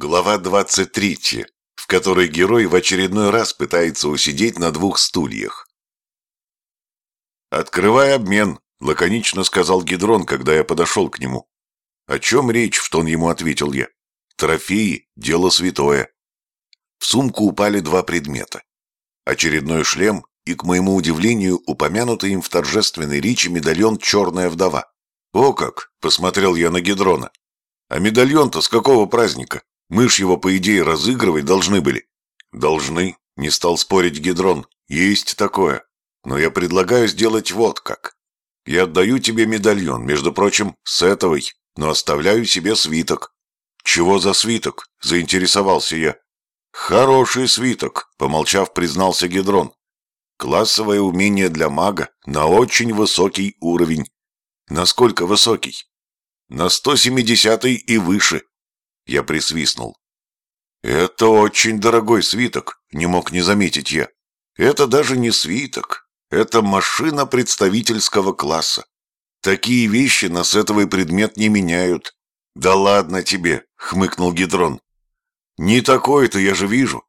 Глава 23, в которой герой в очередной раз пытается усидеть на двух стульях. «Открывай обмен», — лаконично сказал Гидрон, когда я подошел к нему. «О чем речь?» — в тон ему ответил я. «Трофеи — дело святое». В сумку упали два предмета. Очередной шлем и, к моему удивлению, упомянутый им в торжественной речи медальон «Черная вдова». «О как!» — посмотрел я на Гидрона. «А медальон-то с какого праздника? Мы ж его, по идее, разыгрывать должны были». «Должны», — не стал спорить Гидрон. «Есть такое. Но я предлагаю сделать вот как. Я отдаю тебе медальон, между прочим, с этого, но оставляю себе свиток». «Чего за свиток?» — заинтересовался я. «Хороший свиток», — помолчав, признался Гидрон. Классовое умение для мага на очень высокий уровень. Насколько высокий? На 170 и выше. Я присвистнул. Это очень дорогой свиток, не мог не заметить я. Это даже не свиток, это машина представительского класса. Такие вещи на сетовый предмет не меняют. Да ладно тебе, хмыкнул Гидрон. Не такой-то я же вижу.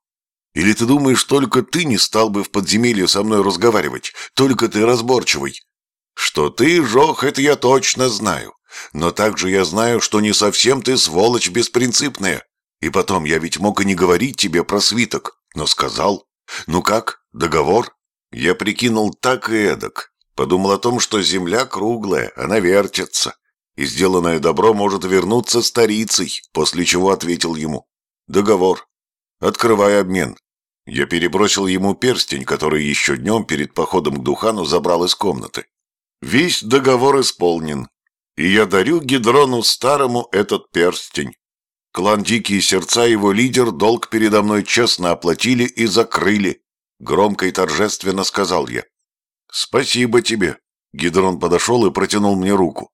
Или ты думаешь, только ты не стал бы в подземелье со мной разговаривать, только ты разборчивый? Что ты, Жох, это я точно знаю. Но также я знаю, что не совсем ты сволочь беспринципная. И потом, я ведь мог и не говорить тебе про свиток, но сказал. Ну как, договор? Я прикинул так и эдак. Подумал о том, что земля круглая, она вертится. И сделанное добро может вернуться старицей, после чего ответил ему. Договор. Открывай обмен. Я перебросил ему перстень, который еще днем перед походом к Духану забрал из комнаты. Весь договор исполнен, и я дарю Гидрону Старому этот перстень. Клан Дикие Сердца его лидер долг передо мной честно оплатили и закрыли. Громко и торжественно сказал я. «Спасибо тебе». Гидрон подошел и протянул мне руку.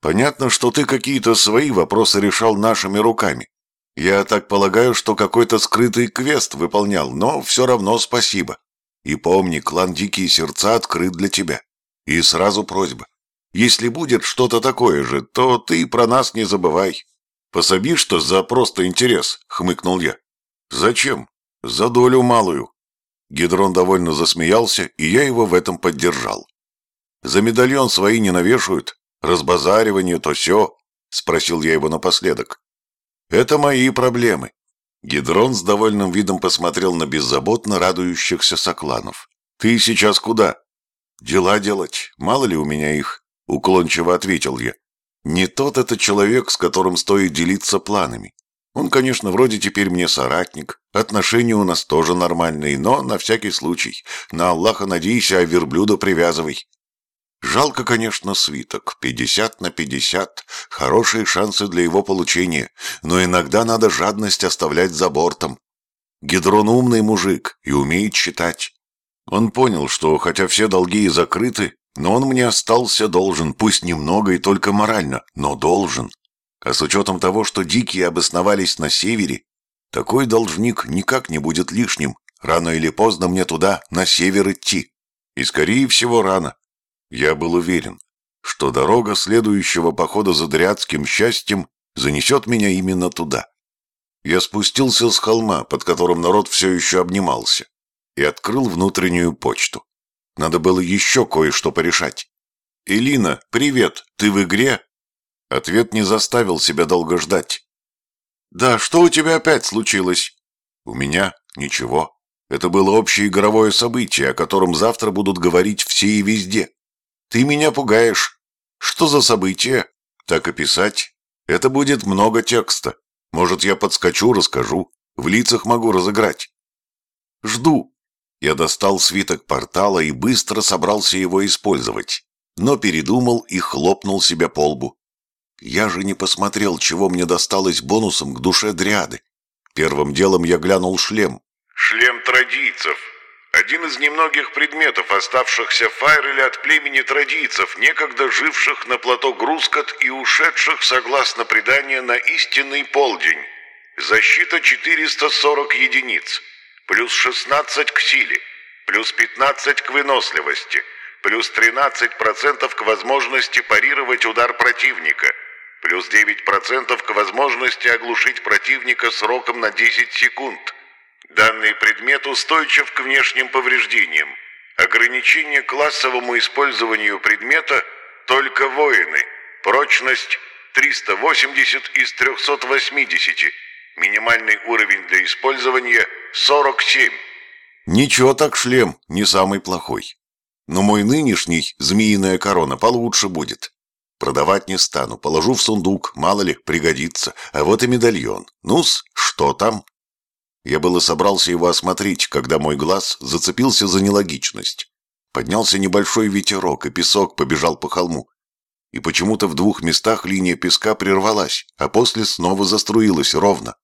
«Понятно, что ты какие-то свои вопросы решал нашими руками. Я так полагаю, что какой-то скрытый квест выполнял, но все равно спасибо. И помни, клан Дикие Сердца открыт для тебя. И сразу просьба. Если будет что-то такое же, то ты про нас не забывай. Пособи, что за просто интерес, хмыкнул я. Зачем? За долю малую. Гидрон довольно засмеялся, и я его в этом поддержал. За медальон свои не навешают, разбазаривание, то все, спросил я его напоследок. Это мои проблемы. Гидрон с довольным видом посмотрел на беззаботно радующихся сокланов. Ты сейчас куда? Дела делать, мало ли у меня их, уклончиво ответил я. Не тот это человек, с которым стоит делиться планами. Он, конечно, вроде теперь мне соратник, отношения у нас тоже нормальные, но на всякий случай. На Аллаха надейся, а верблюда привязывай. Жалко, конечно, свиток. 50 на 50. Хорошие шансы для его получения. Но иногда надо жадность оставлять за бортом. Гидрон умный мужик и умеет читать. Он понял, что хотя все долги и закрыты, но он мне остался должен, пусть немного и только морально, но должен. А с учетом того, что дикие обосновались на севере, такой должник никак не будет лишним. Рано или поздно мне туда, на север идти. И скорее всего рано. Я был уверен, что дорога следующего похода за Дриадским счастьем занесет меня именно туда. Я спустился с холма, под которым народ все еще обнимался, и открыл внутреннюю почту. Надо было еще кое-что порешать. «Элина, привет, ты в игре?» Ответ не заставил себя долго ждать. «Да, что у тебя опять случилось?» «У меня ничего. Это было общее игровое событие, о котором завтра будут говорить все и везде. Ты меня пугаешь. Что за событие? Так описать? Это будет много текста. Может, я подскочу, расскажу. В лицах могу разыграть. Жду. Я достал свиток портала и быстро собрался его использовать. Но передумал и хлопнул себя по лбу. Я же не посмотрел, чего мне досталось бонусом к душе дряды. Первым делом я глянул шлем. Шлем традийцев. Один из немногих предметов, оставшихся в Файреле от племени традийцев, некогда живших на плато Грускот и ушедших, согласно преданию, на истинный полдень. Защита 440 единиц, плюс 16 к силе, плюс 15 к выносливости, плюс 13% к возможности парировать удар противника, плюс 9% к возможности оглушить противника сроком на 10 секунд. Данный предмет устойчив к внешним повреждениям. Ограничение классовому использованию предмета только воины. Прочность 380 из 380. Минимальный уровень для использования 47. Ничего так шлем, не самый плохой. Но мой нынешний, змеиная корона, получше будет. Продавать не стану, положу в сундук, мало ли, пригодится. А вот и медальон. Ну-с, что там? Я было собрался его осмотреть, когда мой глаз зацепился за нелогичность. Поднялся небольшой ветерок, и песок побежал по холму. И почему-то в двух местах линия песка прервалась, а после снова заструилась ровно.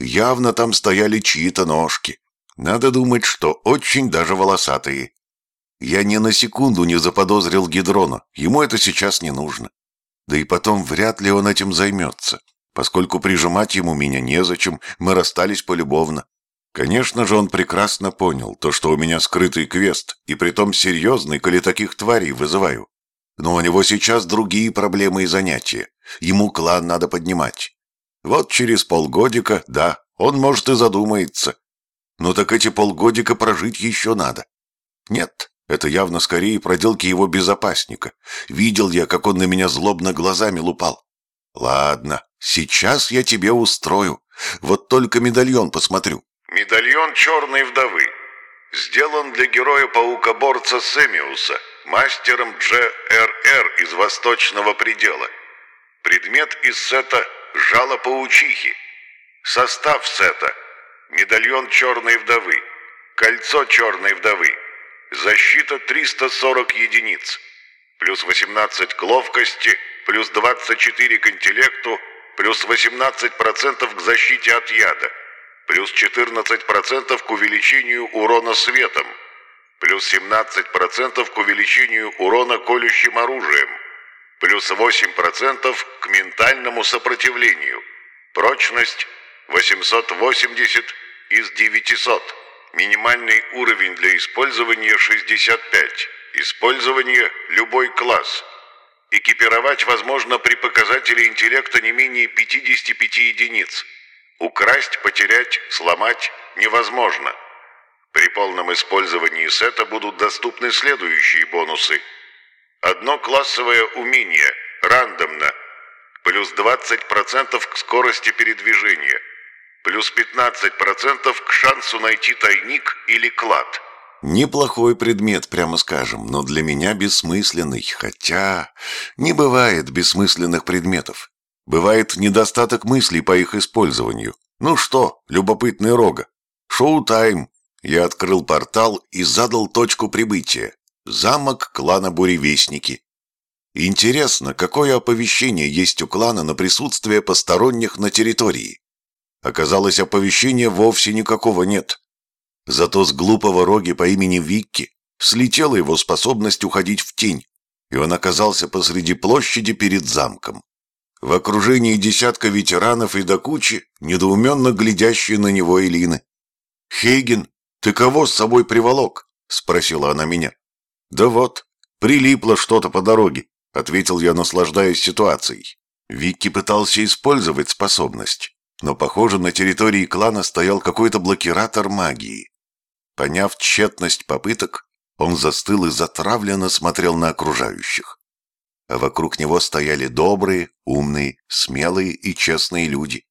Явно там стояли чьи-то ножки. Надо думать, что очень даже волосатые. Я ни на секунду не заподозрил Гидрона, ему это сейчас не нужно. Да и потом вряд ли он этим займется, поскольку прижимать ему меня незачем, мы расстались полюбовно. Конечно же, он прекрасно понял то, что у меня скрытый квест, и притом серьезный, коли таких тварей вызываю. Но у него сейчас другие проблемы и занятия. Ему клан надо поднимать. Вот через полгодика, да, он, может, и задумается, ну так эти полгодика прожить еще надо. Нет, это явно скорее проделки его безопасника. Видел я, как он на меня злобно глазами лупал. Ладно, сейчас я тебе устрою. Вот только медальон посмотрю. Медальон черной вдовы. Сделан для героя-паукоборца Семиуса, мастером GRR из Восточного предела. Предмет из сета «Жало паучихи». Состав сета – медальон черной вдовы, кольцо черной вдовы, защита 340 единиц, плюс 18 к ловкости, плюс 24 к интеллекту, плюс 18% к защите от яда, плюс 14% к увеличению урона светом, плюс 17% к увеличению урона колющим оружием, плюс 8% к ментальному сопротивлению, прочность 880 из 900. Минимальный уровень для использования 65. Использование любой класс. Экипировать возможно при показателе интеллекта не менее 55 единиц. Украсть, потерять, сломать невозможно. При полном использовании сета будут доступны следующие бонусы. Одно классовое умение, рандомно, плюс 20% к скорости передвижения – Плюс 15% к шансу найти тайник или клад. Неплохой предмет, прямо скажем, но для меня бессмысленный, хотя не бывает бессмысленных предметов. Бывает недостаток мыслей по их использованию. Ну что, любопытный рога. Шоу-тайм. Я открыл портал и задал точку прибытия. Замок клана Буревестники. Интересно, какое оповещение есть у клана на присутствие посторонних на территории? Оказалось, оповещения вовсе никакого нет. Зато с глупого роги по имени Викки слетела его способность уходить в тень, и он оказался посреди площади перед замком. В окружении десятка ветеранов и до кучи, недоуменно глядящие на него Элины. «Хейген, ты кого с собой приволок?» — спросила она меня. «Да вот, прилипло что-то по дороге», — ответил я, наслаждаясь ситуацией. Викки пытался использовать способность, но, похоже, на территории клана стоял какой-то блокиратор магии. Поняв тщетность попыток, он застыл и затравленно смотрел на окружающих. А вокруг него стояли добрые, умные, смелые и честные люди,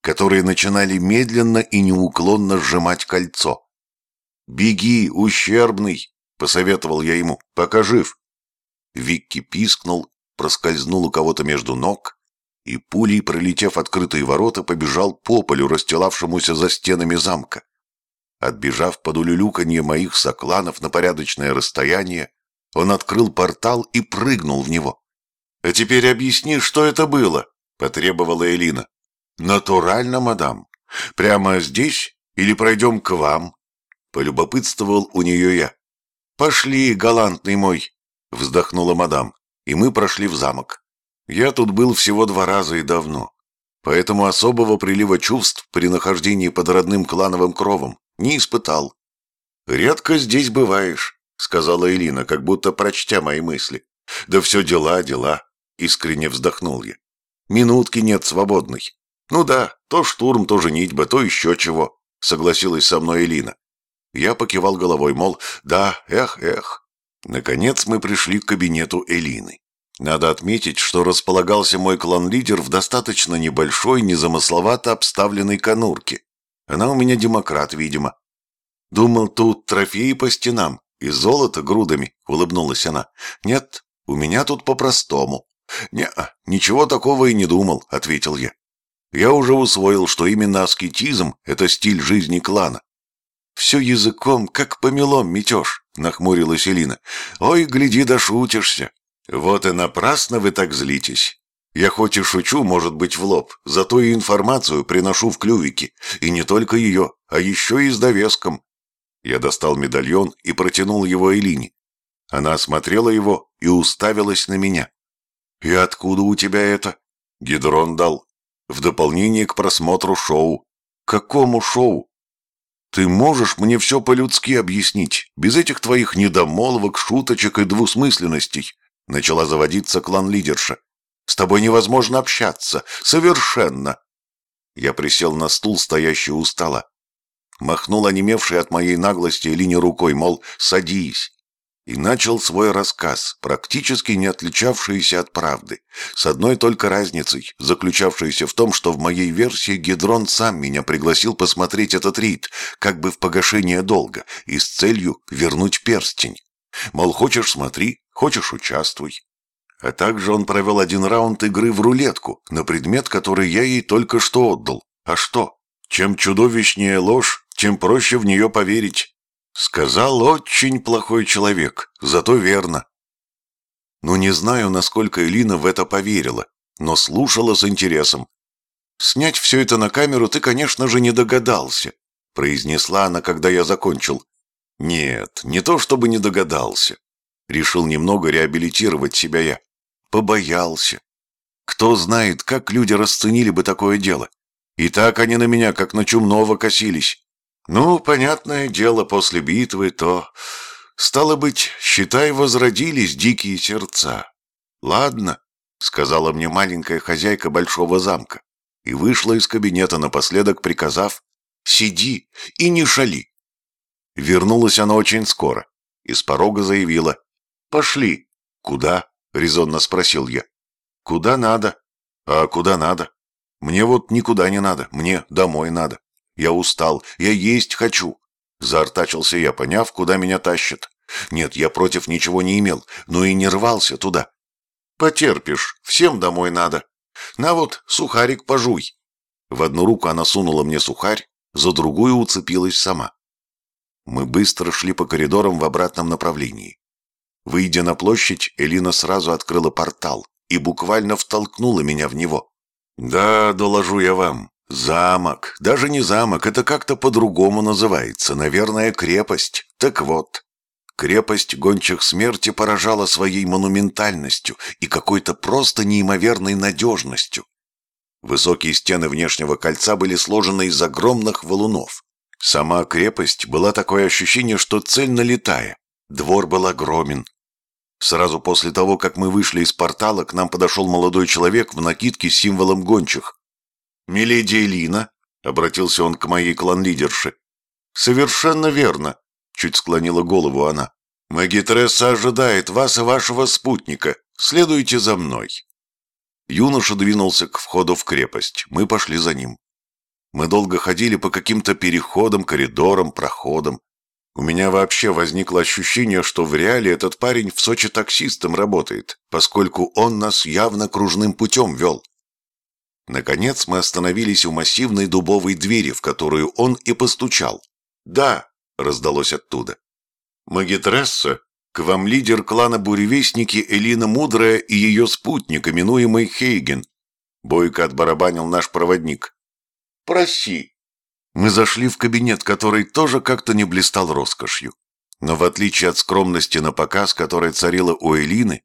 которые начинали медленно и неуклонно сжимать кольцо. «Беги, ущербный!» — посоветовал я ему. «Пока жив!» Викки пискнул, проскользнул у кого-то между ног и пулей, пролетев открытые ворота, побежал по полю, расстилавшемуся за стенами замка. Отбежав под улюлюканье моих сокланов на порядочное расстояние, он открыл портал и прыгнул в него. «А теперь объясни, что это было?» — потребовала Элина. «Натурально, мадам. Прямо здесь или пройдем к вам?» — полюбопытствовал у нее я. «Пошли, галантный мой!» — вздохнула мадам, и мы прошли в замок. Я тут был всего два раза и давно, поэтому особого прилива чувств при нахождении под родным клановым кровом не испытал. «Редко здесь бываешь», — сказала Элина, как будто прочтя мои мысли. «Да все дела, дела», — искренне вздохнул я. Минутки нет свободной. Ну да, то штурм, то женитьба, то еще чего, согласилась со мной Элина. Я покивал головой, мол, да, эх, эх. Наконец мы пришли к кабинету Элины. Надо отметить, что располагался мой клан-лидер в достаточно небольшой, незамысловато обставленной конурке. Она у меня демократ, видимо. Думал, тут трофеи по стенам и золото грудами, улыбнулась она. Нет, у меня тут по-простому. Не, ничего такого и не думал, ответил я. Я уже усвоил, что именно аскетизм – это стиль жизни клана. «Все языком, как помелом метешь», — нахмурилась Элина. «Ой, гляди, дошутишься. «Вот и напрасно вы так злитесь. Я хоть и шучу, может быть, в лоб, зато и информацию приношу в клювики, и не только ее, а еще и с довеском». Я достал медальон и протянул его Элине. Она осмотрела его и уставилась на меня. «И откуда у тебя это?» Гидрон дал. «В дополнение к просмотру шоу». «Какому шоу?» «Ты можешь мне все по-людски объяснить, без этих твоих недомолвок, шуточек и двусмысленностей?» Начала заводиться клан-лидерша. «С тобой невозможно общаться. Совершенно!» Я присел на стул, стоящий у стола. Махнул онемевшей от моей наглости Элине рукой, мол, садись. И начал свой рассказ, практически не отличавшийся от правды, с одной только разницей, заключавшейся в том, что в моей версии Гедрон сам меня пригласил посмотреть этот рит, как бы в погашение долга, и с целью вернуть перстень. Мол, хочешь – смотри, хочешь – участвуй. А также он провел один раунд игры в рулетку на предмет, который я ей только что отдал. А что? Чем чудовищнее ложь, тем проще в нее поверить. Сказал очень плохой человек, зато верно. Ну, не знаю, насколько Элина в это поверила, но слушала с интересом. «Снять все это на камеру ты, конечно же, не догадался», произнесла она, когда я закончил. Нет, не то чтобы не догадался. Решил немного реабилитировать себя я. Побоялся. Кто знает, как люди расценили бы такое дело. И так они на меня, как на чумного, косились. Ну, понятное дело, после битвы то... Стало быть, считай, возродились дикие сердца. Ладно, сказала мне маленькая хозяйка большого замка и вышла из кабинета напоследок, приказав «Сиди и не шали». Вернулась она очень скоро. Из порога заявила. «Пошли». «Куда?» — резонно спросил я. «Куда надо?» «А куда надо?» «Мне вот никуда не надо. Мне домой надо. Я устал. Я есть хочу». Заортачился я, поняв, куда меня тащат. Нет, я против ничего не имел, но и не рвался туда. «Потерпишь. Всем домой надо. На вот, сухарик пожуй». В одну руку она сунула мне сухарь, за другую уцепилась сама. Мы быстро шли по коридорам в обратном направлении. Выйдя на площадь, Элина сразу открыла портал и буквально втолкнула меня в него. «Да, доложу я вам, замок, даже не замок, это как-то по-другому называется, наверное, крепость. Так вот, крепость гончих смерти поражала своей монументальностью и какой-то просто неимоверной надежностью. Высокие стены внешнего кольца были сложены из огромных валунов. Сама крепость была такое ощущение, что цельно летая. Двор был огромен. Сразу после того, как мы вышли из портала, к нам подошел молодой человек в накидке с символом гончих. «Миледи Элина», — обратился он к моей клан-лидерше. «Совершенно верно», — чуть склонила голову она. «Магитресса ожидает вас и вашего спутника. Следуйте за мной». Юноша двинулся к входу в крепость. Мы пошли за ним. Мы долго ходили по каким-то переходам, коридорам, проходам. У меня вообще возникло ощущение, что в реале этот парень в Сочи таксистом работает, поскольку он нас явно кружным путем вел. Наконец мы остановились у массивной дубовой двери, в которую он и постучал. «Да», — раздалось оттуда. «Магитресса, к вам лидер клана Буревестники Элина Мудрая и ее спутник, именуемый Хейген», — бойко отбарабанил наш проводник. Проси». Мы зашли в кабинет, который тоже как-то не блистал роскошью. Но в отличие от скромности на показ, которая царила у Элины,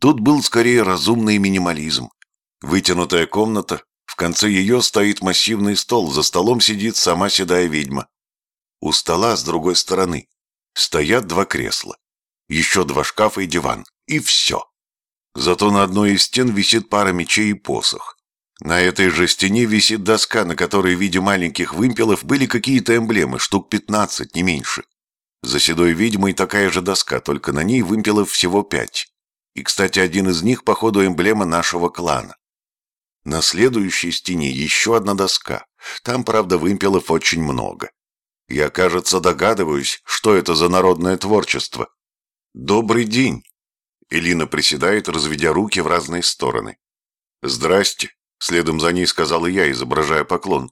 тут был скорее разумный минимализм. Вытянутая комната, в конце ее стоит массивный стол, за столом сидит сама седая ведьма. У стола с другой стороны стоят два кресла, еще два шкафа и диван, и все. Зато на одной из стен висит пара мечей и посох. На этой же стене висит доска, на которой в виде маленьких вымпелов были какие-то эмблемы, штук 15, не меньше. За седой ведьмой такая же доска, только на ней вымпелов всего пять. И, кстати, один из них, походу, эмблема нашего клана. На следующей стене еще одна доска. Там, правда, вымпелов очень много. Я, кажется, догадываюсь, что это за народное творчество. «Добрый день!» Элина приседает, разведя руки в разные стороны. «Здрасте!» — следом за ней сказала я, изображая поклон.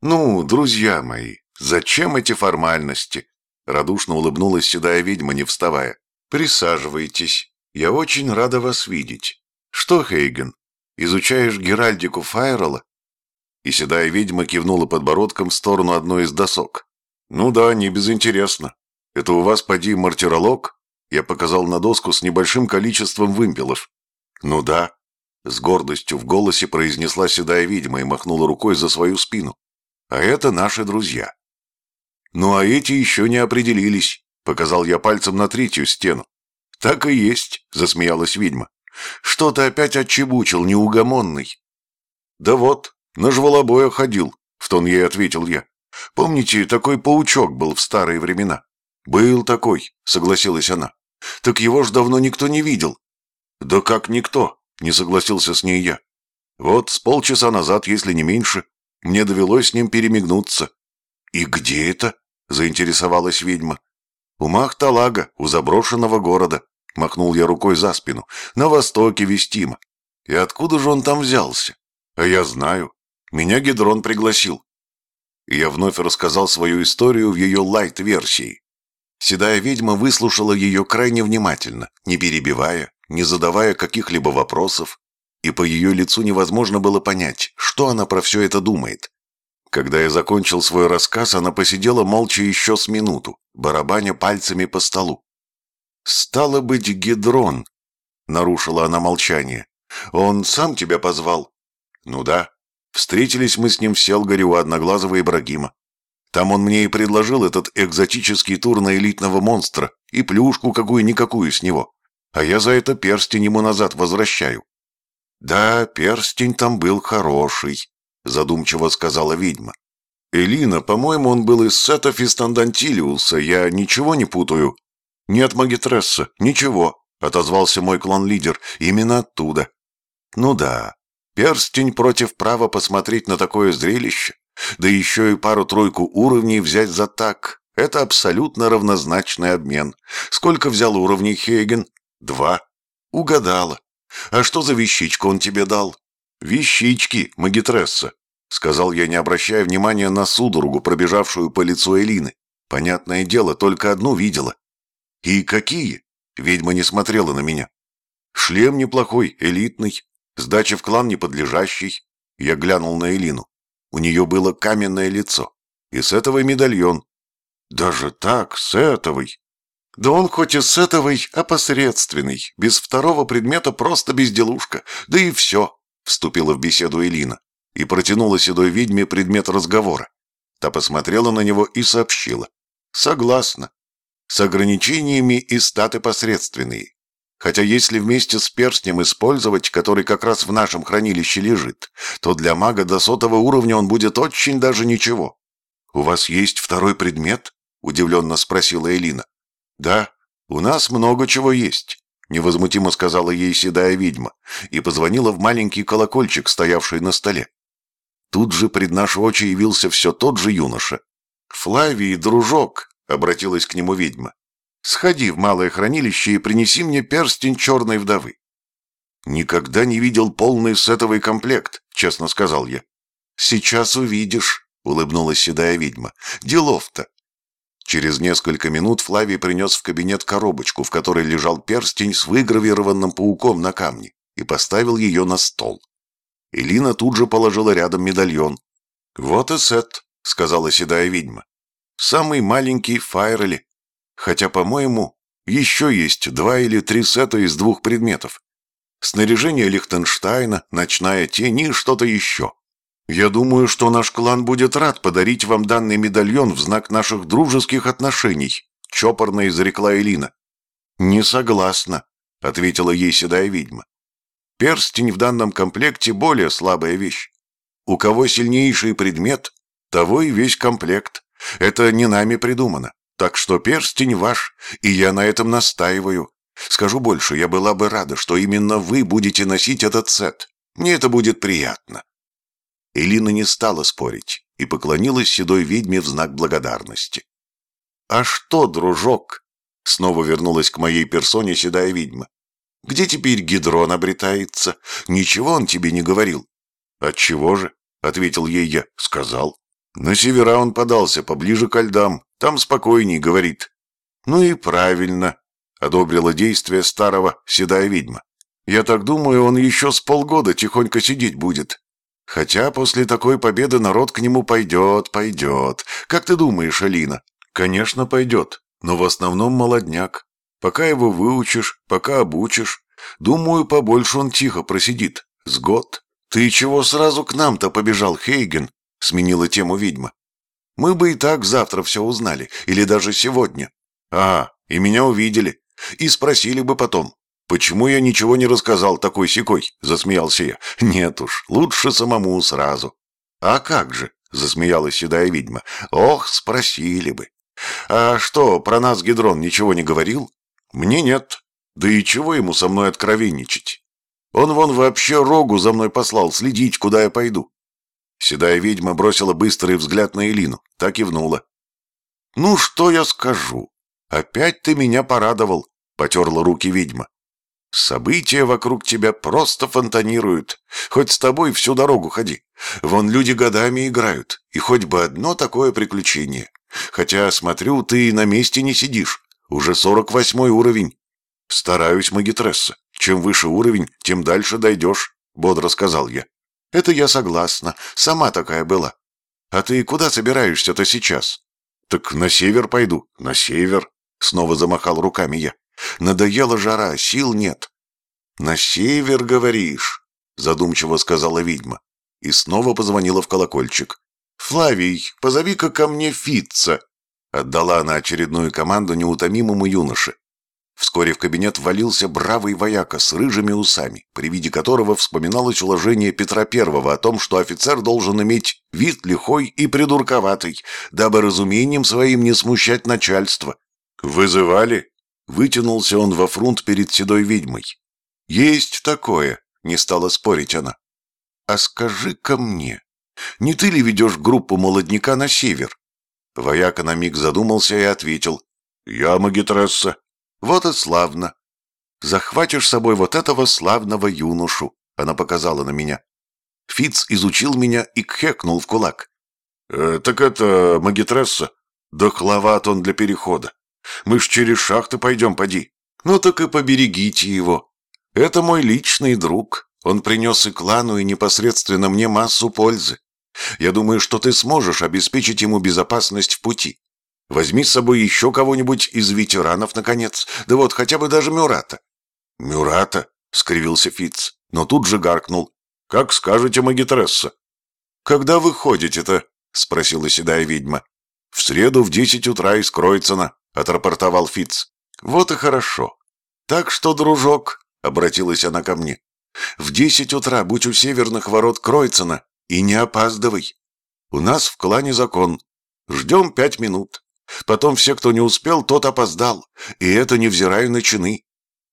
«Ну, друзья мои, зачем эти формальности?» Радушно улыбнулась седая ведьма, не вставая. «Присаживайтесь. Я очень рада вас видеть. Что, Хейген, изучаешь геральдику Файрела?» И седая ведьма кивнула подбородком в сторону одной из досок. «Ну да, не безинтересно. Это у вас, поди, мартиролог?» Я показал на доску с небольшим количеством вымпелов. «Ну да», — с гордостью в голосе произнесла седая ведьма и махнула рукой за свою спину. «А это наши друзья». «Ну а эти еще не определились», — показал я пальцем на третью стену. «Так и есть», — засмеялась ведьма. «Что ты опять отчебучил, неугомонный?» «Да вот, на жвалобоя ходил», — в тон ей ответил я. «Помните, такой паучок был в старые времена?» «Был такой», — согласилась она. «Так его ж давно никто не видел». «Да как никто?» — не согласился с ней я. «Вот с полчаса назад, если не меньше, мне довелось с ним перемигнуться». «И где это?» — заинтересовалась ведьма. «У Махталага, у заброшенного города», — махнул я рукой за спину, — «на востоке Вестима. И откуда же он там взялся? А я знаю. Меня Гедрон пригласил». И я вновь рассказал свою историю в ее лайт-версии. Седая ведьма выслушала ее крайне внимательно, не перебивая, не задавая каких-либо вопросов, и по ее лицу невозможно было понять, что она про все это думает. Когда я закончил свой рассказ, она посидела молча еще с минуту, барабаня пальцами по столу. «Стало быть, Гедрон», — нарушила она молчание. «Он сам тебя позвал?» «Ну да. Встретились мы с ним в Селгаре у Одноглазого Ибрагима. Там он мне и предложил этот экзотический тур на элитного монстра и плюшку какую-никакую с него. А я за это перстень ему назад возвращаю». «Да, перстень там был хороший», задумчиво сказала ведьма. «Элина, по-моему, он был из сетов из Тандантилиуса, я ничего не путаю?» «Нет, Магитресса, ничего», — отозвался мой клан-лидер, — «именно оттуда». «Ну да, перстень против права посмотреть на такое зрелище, да еще и пару-тройку уровней взять за так. Это абсолютно равнозначный обмен. Сколько взял уровней Хейген? Два. Угадала. А что за вещичку он тебе дал? «Вещички, магитресса», — сказал я, не обращая внимания на судорогу, пробежавшую по лицу Элины. Понятное дело, только одну видела. «И какие?» — ведьма не смотрела на меня. «Шлем неплохой, элитный, сдача в клан неподлежащий». Я глянул на Элину. У нее было каменное лицо. И с этого медальон. «Даже так, с сетовый?» «Да он хоть и с сетовый, а посредственный. Без второго предмета просто безделушка. Да и все», Вступила в беседу Элина и протянула седой ведьме предмет разговора. Та посмотрела на него и сообщила. «Согласна. С ограничениями и статы посредственные. Хотя если вместе с перстнем использовать, который как раз в нашем хранилище лежит, то для мага до сотого уровня он будет очень даже ничего. «У вас есть второй предмет?» – удивленно спросила Элина. «Да, у нас много чего есть. Невозмутимо сказала ей седая ведьма и позвонила в маленький колокольчик, стоявший на столе. Тут же пред наши очи явился все тот же юноша. «Флавий, дружок!» — обратилась к нему ведьма. «Сходи в малое хранилище и принеси мне перстень черной вдовы». «Никогда не видел полный сетовый комплект», — честно сказал я. «Сейчас увидишь», — улыбнулась седая ведьма. «Делов-то. Через несколько минут Флавий принес в кабинет коробочку, в которой лежал перстень с выгравированным пауком на камне, и поставил ее на стол. Элина тут же положила рядом медальон. «Вот и сет», — сказала седая ведьма. «Самый маленький Файрели. Хотя, по-моему, еще есть два или три сета из двух предметов. Снаряжение Лихтенштейна, ночная тень и что-то еще. «Я думаю, что наш клан будет рад подарить вам данный медальон в знак наших дружеских отношений», — чопорно изрекла Элина. «Не согласна», — ответила ей седая ведьма. «Перстень в данном комплекте более слабая вещь. У кого сильнейший предмет, того и весь комплект. Это не нами придумано. Так что перстень ваш, и я на этом настаиваю. Скажу больше, я была бы рада, что именно вы будете носить этот сет. Мне это будет приятно». Элина не стала спорить и поклонилась седой ведьме в знак благодарности. «А что, дружок?» Снова вернулась к моей персоне седая ведьма. «Где теперь Гидрон обретается? Ничего он тебе не говорил?» «Отчего же?» — ответил ей я. «Сказал». «На севера он подался, поближе ко льдам. Там спокойней, — говорит». «Ну и правильно», — одобрила действие старого седая ведьма. «Я так думаю, он еще с полгода тихонько сидеть будет. Хотя после такой победы народ к нему пойдет, пойдет. Как ты думаешь, Алина?» «Конечно, пойдет, но в основном молодняк. Пока его выучишь, пока обучишь, думаю, побольше он тихо просидит. С год. Ты чего сразу к нам-то побежал, Хейген?» — сменила тему ведьма. «Мы бы и так завтра все узнали, или даже сегодня. А, и меня увидели. И спросили бы потом, «Почему я ничего не рассказал такой-сякой?» — засмеялся я. «Нет уж, лучше самому сразу». «А как же?» — засмеялась седая ведьма. «Ох, спросили бы». «А что, про нас Гидрон ничего не говорил?» «Мне нет. Да и чего ему со мной откровенничать? Он вон вообще рогу за мной послал следить, куда я пойду». Седая ведьма бросила быстрый взгляд на Элину, так и внула. «Ну, что я скажу? Опять ты меня порадовал», — потерла руки ведьма. События вокруг тебя просто фонтанируют. Хоть с тобой всю дорогу ходи. Вон люди годами играют, и хоть бы одно такое приключение. Хотя, смотрю, ты на месте не сидишь. Уже сорок восьмой уровень. Стараюсь, магитресса. Чем выше уровень, тем дальше дойдешь, бодро сказал я. Это я согласна. Сама такая была. А ты куда собираешься-то сейчас? Так на север пойду. На север. Снова замахал руками я. Надоела жара, сил нет. На север, говоришь? Задумчиво сказала ведьма. И снова позвонила в колокольчик. «Флавий, позови-ка ко мне Фитца!» Отдала она очередную команду неутомимому юноше. Вскоре в кабинет ввалился бравый вояка с рыжими усами, при виде которого вспоминалось уложение Петра Первого о том, что офицер должен иметь вид лихой и придурковатый, дабы разумением своим не смущать начальство. «Вызывали?» Вытянулся он во фрунт перед седой ведьмой. «Есть такое», — не стала спорить она. «А скажи-ка мне, не ты ли ведешь группу молодняка на север?» Вояка на миг задумался и ответил. «Я магитресса». «Вот и славно. Захватишь с собой вот этого славного юношу», — она показала на меня. Фиц изучил меня и кхекнул в кулак. «Э, «Так это магитресса. Дохловат он для перехода. Мы ж через шахты пойдем, поди. Ну так и поберегите его. Это мой личный друг. Он принес и клану, и непосредственно мне массу пользы. Я думаю, что ты сможешь обеспечить ему безопасность в пути. Возьми с собой еще кого-нибудь из ветеранов, наконец. Да вот, хотя бы даже Мюрата». «Мюрата?» — скривился Фиц, но тут же гаркнул. «Как скажете, магитресса». «Когда вы ходите-то?» — спросила седая ведьма. «В среду в десять утра из Кройцена», — отрапортовал Фиц. «Вот и хорошо. Так что, дружок», — обратилась она ко мне, — «в десять утра будь у северных ворот Кройцена и не опаздывай. У нас в клане закон. Ждем пять минут. Потом все, кто не успел, тот опоздал, и это невзирая на чины.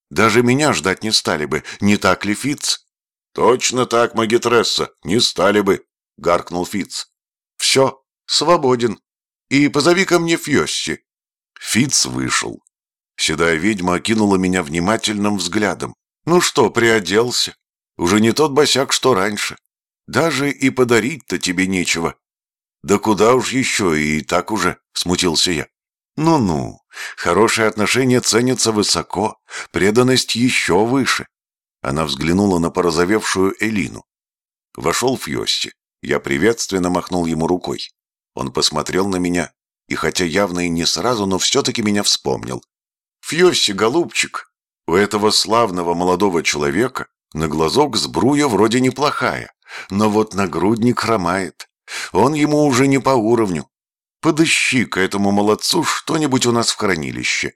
Даже меня ждать не стали бы, не так ли, Фиц? «Точно так, магитресса, не стали бы», — гаркнул Фиц. «Все, свободен. И позови ко мне Фьосси». Фиц вышел. Седая ведьма окинула меня внимательным взглядом. «Ну что, приоделся? Уже не тот босяк, что раньше. Даже и подарить-то тебе нечего». «Да куда уж еще, и так уже», — смутился я. «Ну-ну, хорошие отношения ценятся высоко, преданность еще выше». Она взглянула на порозовевшую Элину. Вошел Фьости. Я приветственно махнул ему рукой. Он посмотрел на меня, и хотя явно и не сразу, но все-таки меня вспомнил. «Фьосси, голубчик, у этого славного молодого человека на глазок сбруя вроде неплохая, но вот нагрудник хромает. Он ему уже не по уровню. Подыщи к этому молодцу что-нибудь у нас в хранилище».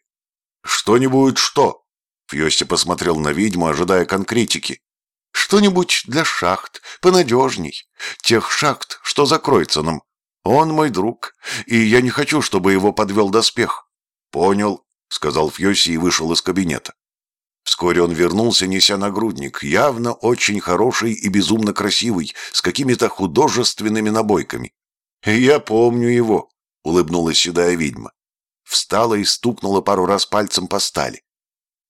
«Что-нибудь что?» Фьости посмотрел на ведьму, ожидая конкретики. «Что-нибудь для шахт, понадежней. Тех шахт, что закроется нам. Он мой друг, и я не хочу, чтобы его подвел доспех». «Понял», — сказал Фьоси и вышел из кабинета. Вскоре он вернулся, неся нагрудник, явно очень хороший и безумно красивый, с какими-то художественными набойками. «Я помню его», — улыбнулась седая ведьма. Встала и стукнула пару раз пальцем по стали.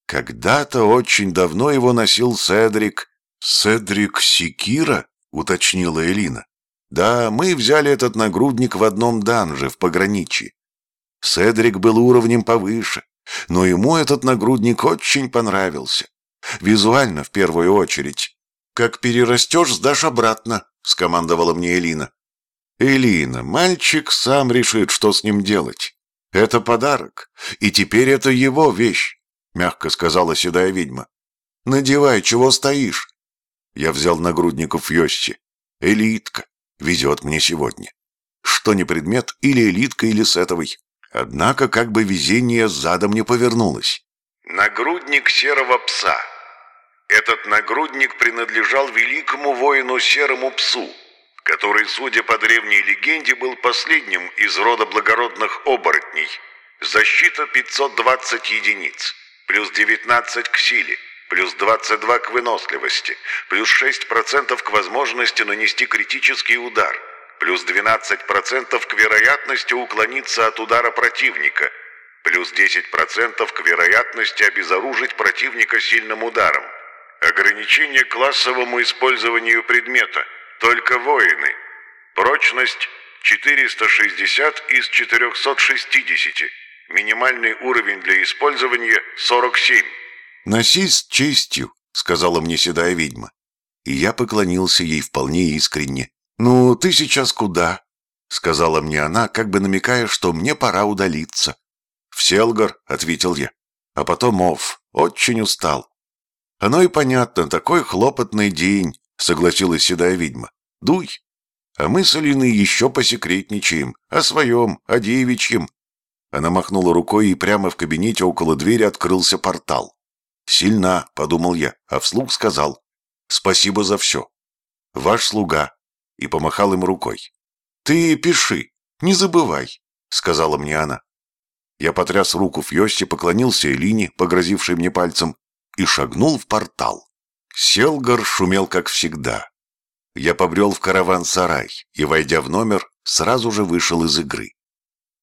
Когда-то очень давно его носил Седрик. «Седрик Секира?» — уточнила Элина. «Да, мы взяли этот нагрудник в одном данже, в пограничье. Седрик был уровнем повыше, но ему этот нагрудник очень понравился. Визуально, в первую очередь. «Как перерастешь, сдашь обратно», — скомандовала мне Элина. «Элина, мальчик сам решит, что с ним делать. Это подарок, и теперь это его вещь», — мягко сказала седая ведьма. «Надевай, чего стоишь?» Я взял нагрудник у Фьости. «Элитка. Везет мне сегодня. Что не предмет, или элитка, или сетовый. Однако как бы везение задом не повернулось. Нагрудник серого пса. Этот нагрудник принадлежал великому воину серому псу, который, судя по древней легенде, был последним из рода благородных оборотней. Защита 520 единиц, плюс 19 к силе, плюс 22 к выносливости, плюс 6% к возможности нанести критический удар – плюс 12% к вероятности уклониться от удара противника, плюс 10% к вероятности обезоружить противника сильным ударом. Ограничение классовому использованию предмета. Только воины. Прочность 460 из 460. Минимальный уровень для использования 47. «Носись с честью», — сказала мне седая ведьма. И я поклонился ей вполне искренне. «Ну, ты сейчас куда?» — сказала мне она, как бы намекая, что мне пора удалиться. «В Селгар», — ответил я. А потом Ов. Очень устал. «Оно и понятно, такой хлопотный день», — согласилась седая ведьма. «Дуй». А мы с Алиной еще посекретничаем. О своем, о девичьем. Она махнула рукой, и прямо в кабинете около двери открылся портал. «Сильна», — подумал я, а вслух сказал. «Спасибо за все. Ваш слуга, и помахал им рукой. «Ты пиши, не забывай», — сказала мне она. Я потряс руку Фьости, поклонился Элине, погрозившей мне пальцем, и шагнул в портал. Селгар шумел, как всегда. Я побрел в караван-сарай и, войдя в номер, сразу же вышел из игры.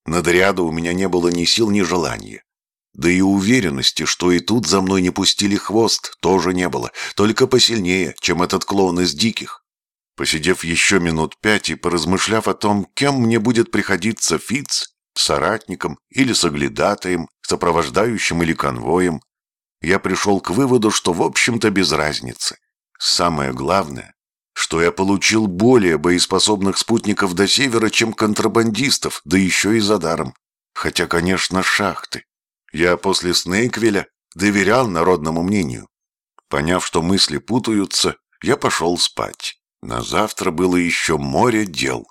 На у меня не было ни сил, ни желания. Да и уверенности, что и тут за мной не пустили хвост, тоже не было, только посильнее, чем этот клоун из диких. Посидев еще минут пять и поразмышляв о том, кем мне будет приходиться Фиц, соратником или соглядатаем, сопровождающим или конвоем, я пришел к выводу, что в общем-то без разницы. Самое главное, что я получил более боеспособных спутников до севера, чем контрабандистов, да еще и за даром. Хотя, конечно, шахты. Я после Снейквеля доверял народному мнению. Поняв, что мысли путаются, я пошел спать. На завтра было еще море дел.